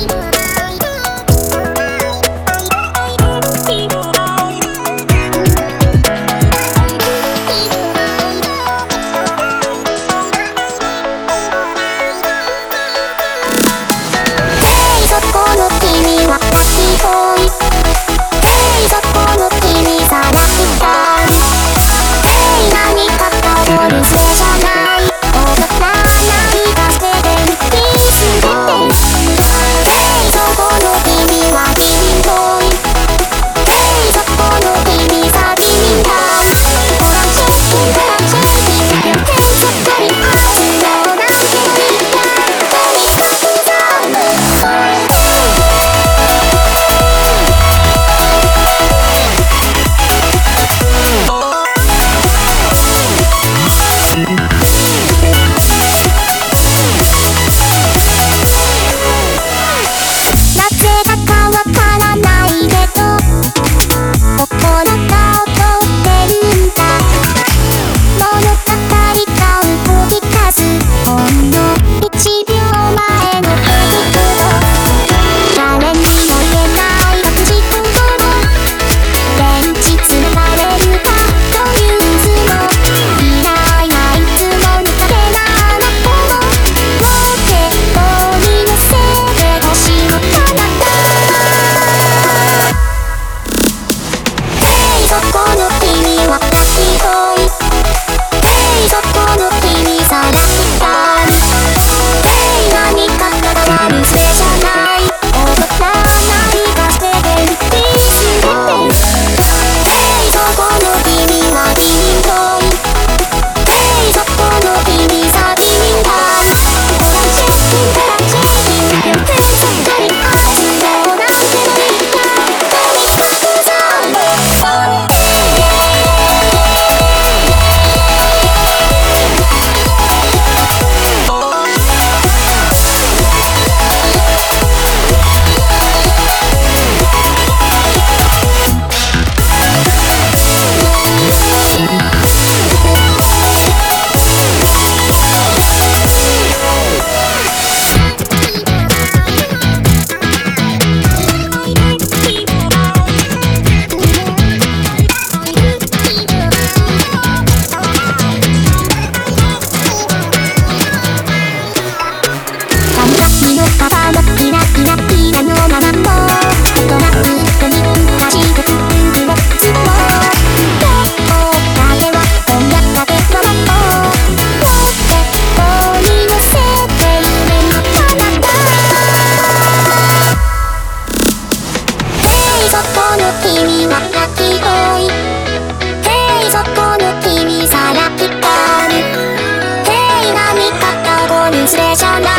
のの君はラッキへいそこの君さらきキーガへい何かゴミスレじゃない